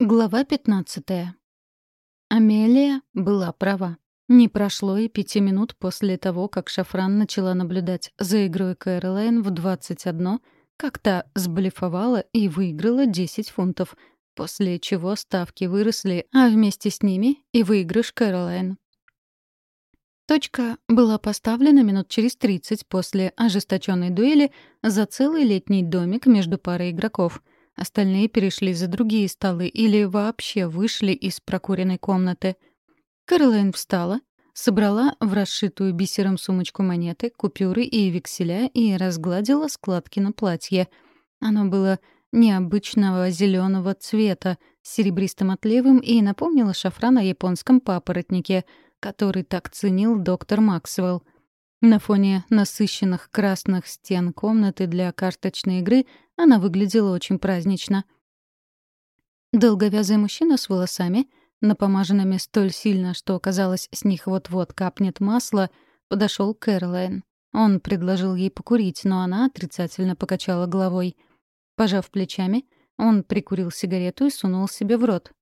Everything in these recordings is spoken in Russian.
Глава 15. Амелия была права. Не прошло и пяти минут после того, как Шафран начала наблюдать за игрой Кэролайн в 21, как та сблефовала и выиграла 10 фунтов, после чего ставки выросли, а вместе с ними и выигрыш Кэролайн. Точка была поставлена минут через 30 после ожесточенной дуэли за целый летний домик между парой игроков — Остальные перешли за другие столы или вообще вышли из прокуренной комнаты. Кэролайн встала, собрала в расшитую бисером сумочку монеты, купюры и векселя и разгладила складки на платье. Оно было необычного зеленого цвета, с серебристым отливом и напомнило шафран о японском папоротнике, который так ценил доктор Максвелл. На фоне насыщенных красных стен комнаты для карточной игры она выглядела очень празднично. Долговязый мужчина с волосами, напомаженными столь сильно, что, казалось, с них вот-вот капнет масло, подошел к Кэролайн. Он предложил ей покурить, но она отрицательно покачала головой. Пожав плечами, он прикурил сигарету и сунул себе в рот.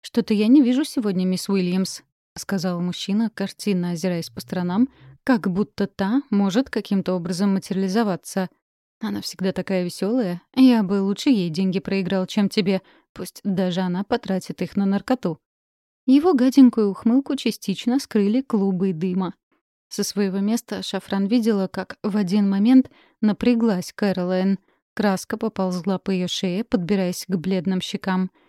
«Что-то я не вижу сегодня, мисс Уильямс», — сказал мужчина, картинно озираясь по сторонам, как будто та может каким-то образом материализоваться. Она всегда такая веселая. Я бы лучше ей деньги проиграл, чем тебе. Пусть даже она потратит их на наркоту. Его гаденькую ухмылку частично скрыли клубы дыма. Со своего места Шафран видела, как в один момент напряглась Кэролайн. Краска поползла по ее шее, подбираясь к бледным щекам —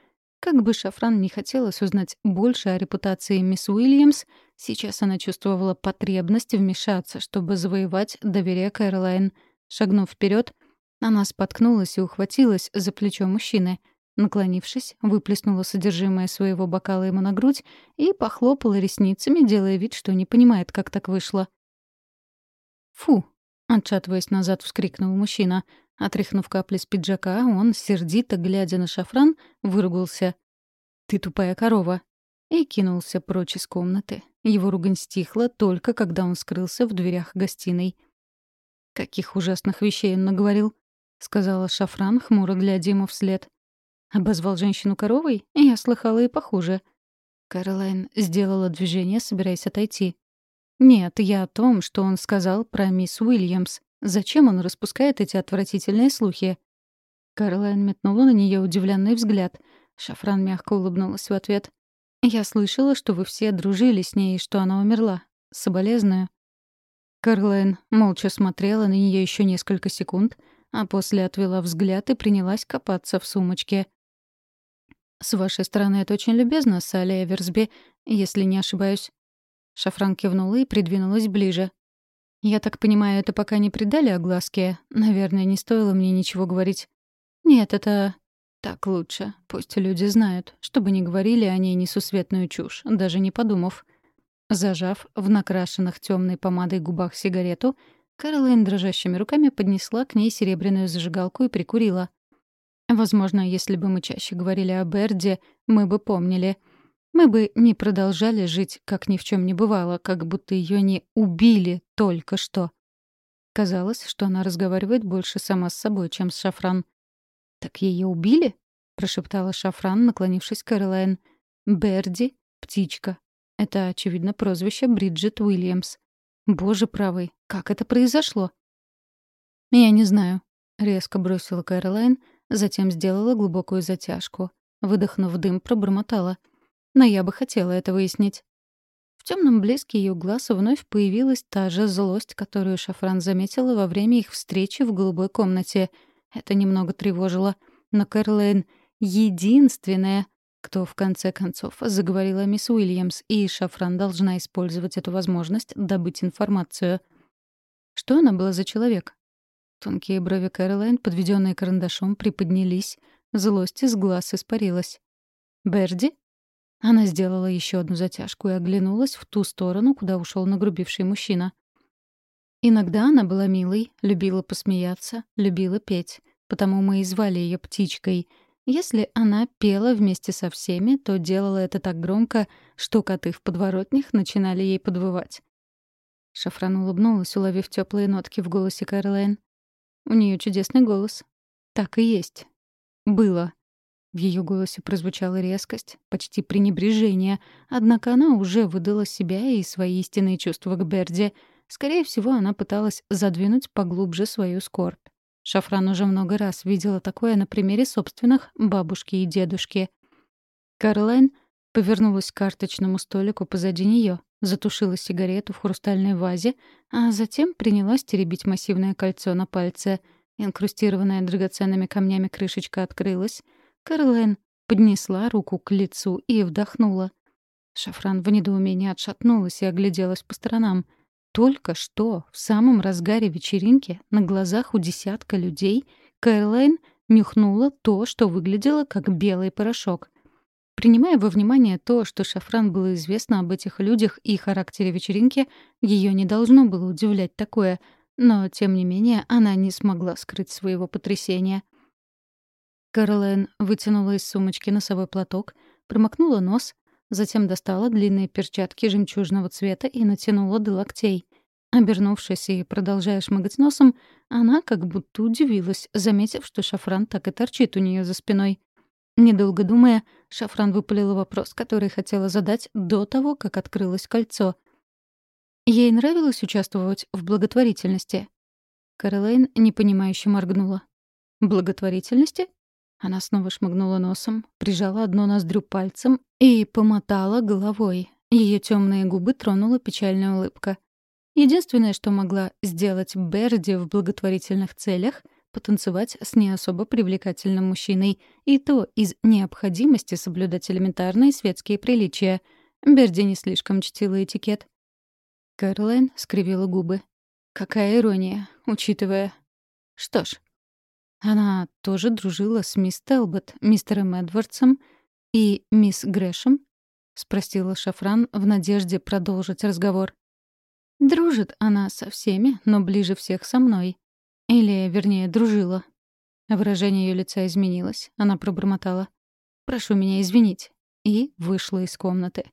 как бы Шафран не хотелось узнать больше о репутации мисс Уильямс, сейчас она чувствовала потребность вмешаться, чтобы завоевать доверие Кэролайн. Шагнув вперед, она споткнулась и ухватилась за плечо мужчины. Наклонившись, выплеснула содержимое своего бокала ему на грудь и похлопала ресницами, делая вид, что не понимает, как так вышло. «Фу!» — отшатываясь назад, вскрикнул мужчина. Отряхнув капли с пиджака, он, сердито глядя на шафран, выругался. «Ты тупая корова!» и кинулся прочь из комнаты. Его ругань стихла только когда он скрылся в дверях гостиной. «Каких ужасных вещей он наговорил!» — сказала Шафран, хмуро глядя ему вслед. «Обозвал женщину коровой? Я слыхала и похуже». Кэролайн сделала движение, собираясь отойти. «Нет, я о том, что он сказал про мисс Уильямс. Зачем он распускает эти отвратительные слухи? Карлайн метнула на нее удивленный взгляд. Шафран мягко улыбнулась в ответ. «Я слышала, что вы все дружили с ней и что она умерла. Соболезную». Карлайн молча смотрела на нее еще несколько секунд, а после отвела взгляд и принялась копаться в сумочке. «С вашей стороны это очень любезно, Салли Эверсби, если не ошибаюсь». Шафран кивнула и придвинулась ближе. «Я так понимаю, это пока не придали огласке? Наверное, не стоило мне ничего говорить». «Нет, это...» «Так лучше. Пусть люди знают, чтобы не говорили о ней несусветную чушь, даже не подумав». Зажав в накрашенных темной помадой губах сигарету, Кэролайн дрожащими руками поднесла к ней серебряную зажигалку и прикурила. Возможно, если бы мы чаще говорили о Берде, мы бы помнили — мы бы не продолжали жить, как ни в чем не бывало, как будто ее не убили только что. Казалось, что она разговаривает больше сама с собой, чем с Шафран. «Так ее убили?» — прошептала Шафран, наклонившись к Кэролайн. «Берди — птичка. Это, очевидно, прозвище Бриджит Уильямс. Боже правый, как это произошло?» «Я не знаю», — резко бросила Кэролайн, затем сделала глубокую затяжку. Выдохнув дым, пробормотала — но я бы хотела это выяснить. В темном блеске ее глаз вновь появилась та же злость, которую Шафран заметила во время их встречи в голубой комнате. Это немного тревожило. Но Кэрлэйн — единственная, кто в конце концов заговорила мисс Уильямс, и Шафран должна использовать эту возможность добыть информацию. Что она была за человек? Тонкие брови Кэролайн, подведенные карандашом, приподнялись, злость из глаз испарилась. «Берди?» Она сделала еще одну затяжку и оглянулась в ту сторону, куда ушел нагрубивший мужчина. Иногда она была милой, любила посмеяться, любила петь, потому мы и звали ее птичкой. Если она пела вместе со всеми, то делала это так громко, что коты в подворотнях начинали ей подвывать. Шафран улыбнулась, уловив теплые нотки в голосе Кэролайн. У нее чудесный голос. Так и есть. Было. В ее голосе прозвучала резкость, почти пренебрежение, однако она уже выдала себя и свои истинные чувства к Берди. Скорее всего, она пыталась задвинуть поглубже свою скорбь. Шафран уже много раз видела такое на примере собственных бабушки и дедушки. Карлайн повернулась к карточному столику позади нее, затушила сигарету в хрустальной вазе, а затем принялась теребить массивное кольцо на пальце. Инкрустированная драгоценными камнями крышечка открылась. Кэролайн поднесла руку к лицу и вдохнула. Шафран в недоумении отшатнулась и огляделась по сторонам. Только что, в самом разгаре вечеринки, на глазах у десятка людей, Кэролайн нюхнула то, что выглядело как белый порошок. Принимая во внимание то, что Шафран было известно об этих людях и характере вечеринки, ее не должно было удивлять такое, но, тем не менее, она не смогла скрыть своего потрясения. Кэролайн вытянула из сумочки носовой платок, промокнула нос, затем достала длинные перчатки жемчужного цвета и натянула до локтей. Обернувшись и продолжая шмыгать носом, она как будто удивилась, заметив, что шафран так и торчит у нее за спиной. Недолго думая, Шафран выпалила вопрос, который хотела задать до того, как открылось кольцо. Ей нравилось участвовать в благотворительности. Каролайн непонимающе моргнула. «Благотворительности?» Она снова шмыгнула носом, прижала одно ноздрю пальцем и помотала головой. Ее темные губы тронула печальная улыбка. Единственное, что могла сделать Берди в благотворительных целях — потанцевать с не особо привлекательным мужчиной, и то из необходимости соблюдать элементарные светские приличия. Берди не слишком чтила этикет. Кэролайн скривила губы. Какая ирония, учитывая... Что ж, она тоже дружила с мисс Телбот, мистером Эдвардсом и мисс Грэшем? — спросила Шафран в надежде продолжить разговор. «Дружит она со всеми, но ближе всех со мной. Или, вернее, дружила. Выражение ее лица изменилось. Она пробормотала. «Прошу меня извинить». И вышла из комнаты.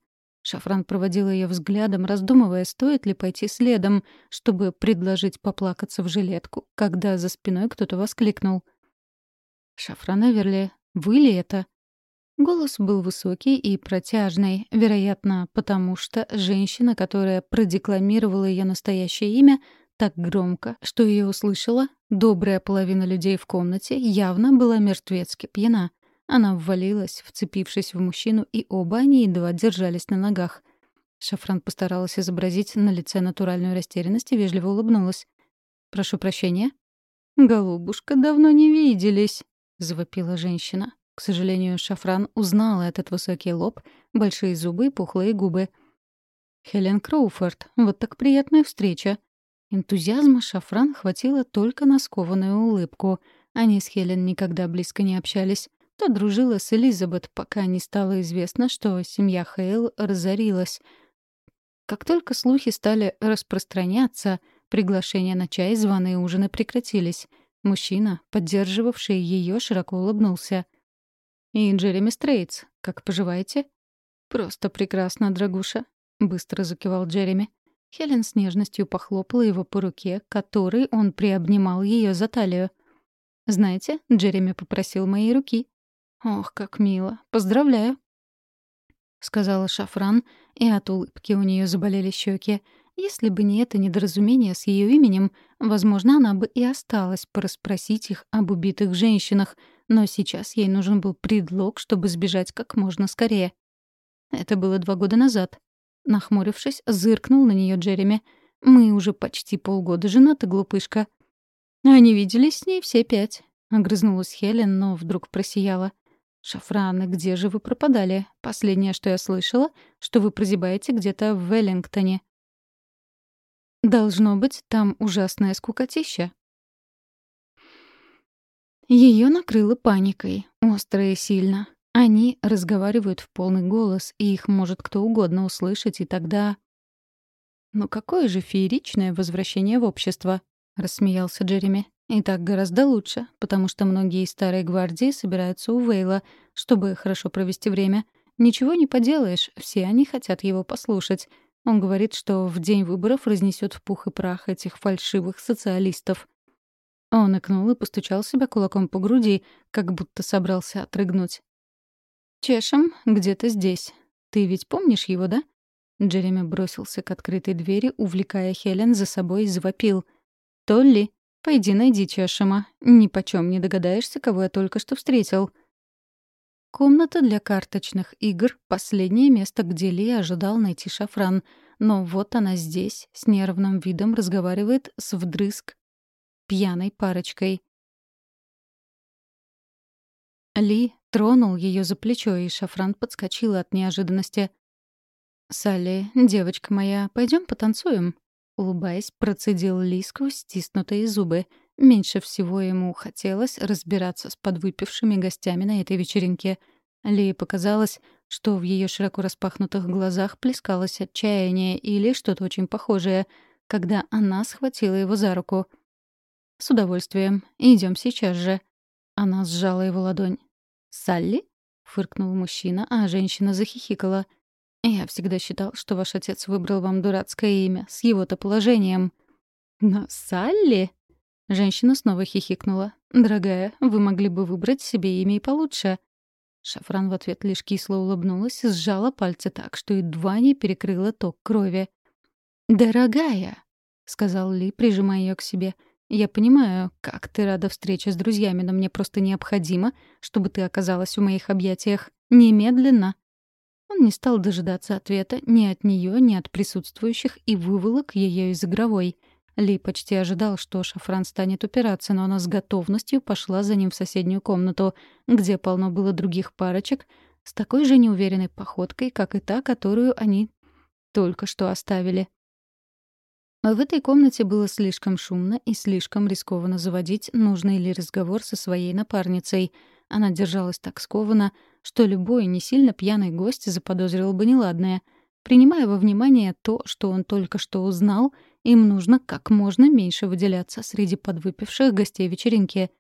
Шафран проводила ее взглядом, раздумывая, стоит ли пойти следом, чтобы предложить поплакаться в жилетку, когда за спиной кто-то воскликнул. «Шафран Эверли, вы ли это?» Голос был высокий и протяжный, вероятно, потому что женщина, которая продекламировала ее настоящее имя, так громко, что ее услышала, добрая половина людей в комнате явно была мертвецки пьяна. Она ввалилась, вцепившись в мужчину, и оба они едва держались на ногах. Шафран постаралась изобразить на лице натуральную растерянность и вежливо улыбнулась. «Прошу прощения». «Голубушка, давно не виделись», — завопила женщина. К сожалению, Шафран узнала этот высокий лоб, большие зубы и пухлые губы. «Хелен Кроуфорд, вот так приятная встреча», Энтузиазма Шафран хватило только на скованную улыбку. Они с Хелен никогда близко не общались. То дружила с Элизабет, пока не стало известно, что семья Хейл разорилась. Как только слухи стали распространяться, приглашения на чай, званые ужины прекратились. Мужчина, поддерживавший ее, широко улыбнулся. «И Джереми Стрейтс, как поживаете?» «Просто прекрасно, дорогуша», — быстро закивал Джереми. Хелен с нежностью похлопала его по руке, которой он приобнимал ее за талию. «Знаете, Джереми попросил моей руки». «Ох, как мило. Поздравляю», — сказала Шафран, и от улыбки у нее заболели щеки. Если бы не это недоразумение с ее именем, возможно, она бы и осталась порасспросить их об убитых женщинах, но сейчас ей нужен был предлог, чтобы сбежать как можно скорее. Это было два года назад. Нахмурившись, зыркнул на нее Джереми. «Мы уже почти полгода женаты, глупышка». «Они виделись с ней все пять», — огрызнулась Хелен, но вдруг просияла. «Шафраны, где же вы пропадали? Последнее, что я слышала, что вы прозябаете где-то в Веллингтоне». «Должно быть, там ужасная скукотища». Ее накрыло паникой, остро и сильно. Они разговаривают в полный голос, и их может кто угодно услышать, и тогда... «Ну какое же фееричное возвращение в общество!» — рассмеялся Джереми. «И так гораздо лучше, потому что многие из старой гвардии собираются у Вейла, чтобы хорошо провести время. Ничего не поделаешь, все они хотят его послушать. Он говорит, что в день выборов разнесет в пух и прах этих фальшивых социалистов». Он икнул и постучал себя кулаком по груди, как будто собрался отрыгнуть. Чешем где-то здесь. Ты ведь помнишь его, да?» Джереми бросился к открытой двери, увлекая Хелен за собой и завопил. «Толли, пойди найди Чешема. Ни почем не догадаешься, кого я только что встретил». Комната для карточных игр — последнее место, где Ли ожидал найти шафран. Но вот она здесь, с нервным видом разговаривает с вдрызг пьяной парочкой. Ли тронул ее за плечо, и шафран подскочила от неожиданности. «Салли, девочка моя, пойдем потанцуем?» Улыбаясь, процедил Ли сквозь стиснутые зубы. Меньше всего ему хотелось разбираться с подвыпившими гостями на этой вечеринке. Ли показалось, что в ее широко распахнутых глазах плескалось отчаяние или что-то очень похожее, когда она схватила его за руку. «С удовольствием. Идем сейчас же». Она сжала его ладонь. «Салли?» — фыркнул мужчина, а женщина захихикала — я всегда считал, что ваш отец выбрал вам дурацкое имя с его-то положением. Но Салли... Женщина снова хихикнула. «Дорогая, вы могли бы выбрать себе имя и получше». Шафран в ответ лишь кисло улыбнулась и сжала пальцы так, что едва не перекрыла ток крови. «Дорогая», — сказал Ли, прижимая ее к себе, — «я понимаю, как ты рада встрече с друзьями, но мне просто необходимо, чтобы ты оказалась в моих объятиях. Немедленно». Он не стал дожидаться ответа ни от нее, ни от присутствующих и выволок ее из игровой. Ли почти ожидал, что Шафран станет упираться, но она с готовностью пошла за ним в соседнюю комнату, где полно было других парочек, с такой же неуверенной походкой, как и та, которую они только что оставили. В этой комнате было слишком шумно и слишком рискованно заводить нужный ли разговор со своей напарницей. Она держалась так скованно, что любой не сильно пьяный гость заподозрил бы неладное. Принимая во внимание то, что он только что узнал, им нужно как можно меньше выделяться среди подвыпивших гостей вечеринки.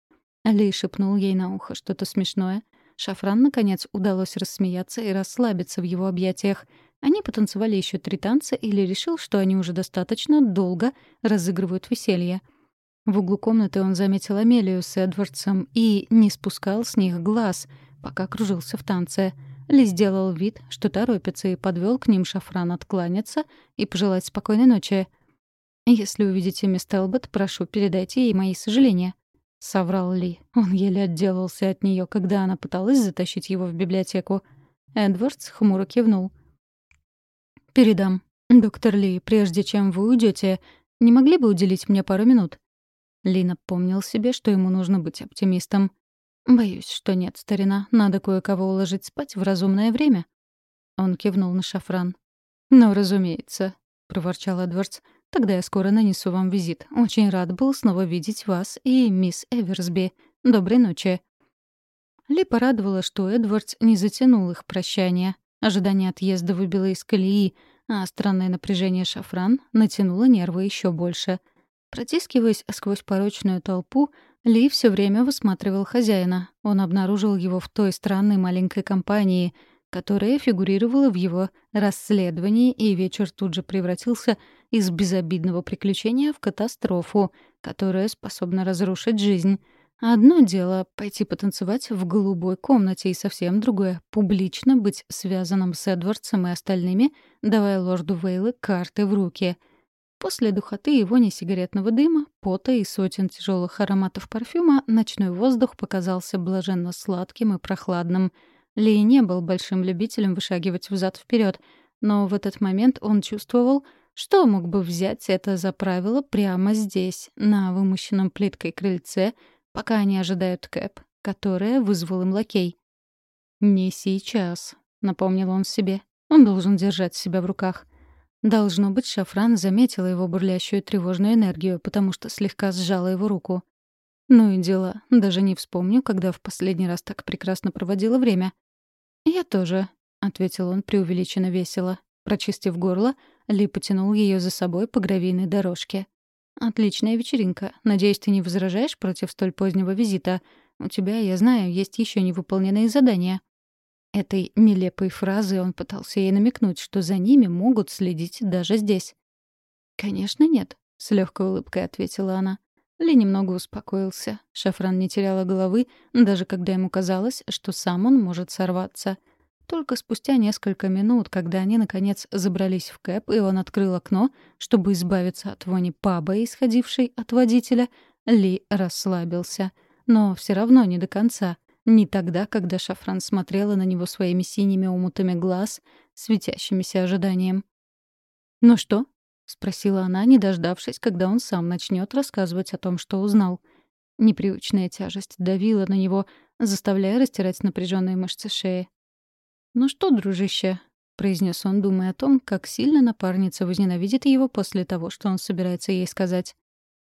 Али шепнул ей на ухо что-то смешное. Шафран, наконец, удалось рассмеяться и расслабиться в его объятиях — они потанцевали еще три танца или решил, что они уже достаточно долго разыгрывают веселье. В углу комнаты он заметил Амелию с Эдвардсом и не спускал с них глаз, пока кружился в танце. Ли сделал вид, что торопится, и подвел к ним шафран откланяться и пожелать спокойной ночи. «Если увидите мисс Телбот, прошу, передайте ей мои сожаления», — соврал Ли. Он еле отделался от нее, когда она пыталась затащить его в библиотеку. Эдвардс хмуро кивнул — «Передам. Доктор Ли, прежде чем вы уйдете, не могли бы уделить мне пару минут?» Ли напомнил себе, что ему нужно быть оптимистом. «Боюсь, что нет, старина. Надо кое-кого уложить спать в разумное время». Он кивнул на шафран. «Ну, разумеется», — проворчал Эдвардс. «Тогда я скоро нанесу вам визит. Очень рад был снова видеть вас и мисс Эверсби. Доброй ночи». Ли порадовала, что Эдвардс не затянул их прощание. Ожидание отъезда выбило из колеи, а странное напряжение шафран натянуло нервы еще больше. Протискиваясь сквозь порочную толпу, Ли все время высматривал хозяина. Он обнаружил его в той странной маленькой компании, которая фигурировала в его расследовании, и вечер тут же превратился из безобидного приключения в катастрофу, которая способна разрушить жизнь. Одно дело — пойти потанцевать в голубой комнате, и совсем другое — публично быть связанным с Эдвардсом и остальными, давая лорду Вейлы карты в руки. После духоты и вони сигаретного дыма, пота и сотен тяжелых ароматов парфюма ночной воздух показался блаженно сладким и прохладным. Ли не был большим любителем вышагивать взад вперед, но в этот момент он чувствовал, что мог бы взять это за правило прямо здесь, на вымощенном плиткой крыльце — пока они ожидают Кэп, которая вызвал им лакей. «Не сейчас», — напомнил он себе. Он должен держать себя в руках. Должно быть, Шафран заметила его бурлящую тревожную энергию, потому что слегка сжала его руку. Ну и дела. Даже не вспомню, когда в последний раз так прекрасно проводила время. «Я тоже», — ответил он преувеличенно весело. Прочистив горло, Ли потянул ее за собой по гравийной дорожке. «Отличная вечеринка. Надеюсь, ты не возражаешь против столь позднего визита. У тебя, я знаю, есть еще невыполненные задания». Этой нелепой фразой он пытался ей намекнуть, что за ними могут следить даже здесь. «Конечно, нет», — с легкой улыбкой ответила она. Ли немного успокоился. Шафран не теряла головы, даже когда ему казалось, что сам он может сорваться. только спустя несколько минут, когда они, наконец, забрались в кэп, и он открыл окно, чтобы избавиться от вони паба, исходившей от водителя, Ли расслабился. Но все равно не до конца. Не тогда, когда Шафран смотрела на него своими синими умутами глаз, светящимися ожиданием. «Ну что?» — спросила она, не дождавшись, когда он сам начнет рассказывать о том, что узнал. Непривычная тяжесть давила на него, заставляя растирать напряженные мышцы шеи. «Ну что, дружище?» — произнес он, думая о том, как сильно напарница возненавидит его после того, что он собирается ей сказать.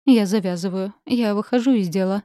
«Я завязываю. Я выхожу из дела».